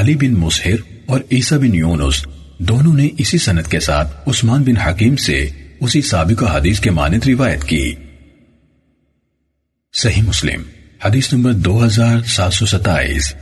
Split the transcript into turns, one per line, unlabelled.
علی بن مسحر اور عیسیٰ بن یونس دونوں نے اسی سنت کے ساتھ عثمان بن حکیم سے اسی سابقہ حدیث کے مانند روایت کی۔ صحیح مسلم، حدیث نمبر دو ہزار سات سو ستائیس۔